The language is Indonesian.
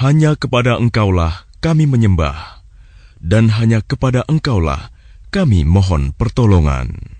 Hanya kepada Engkaulah kami menyembah, dan hanya kepada Engkaulah kami mohon pertolongan.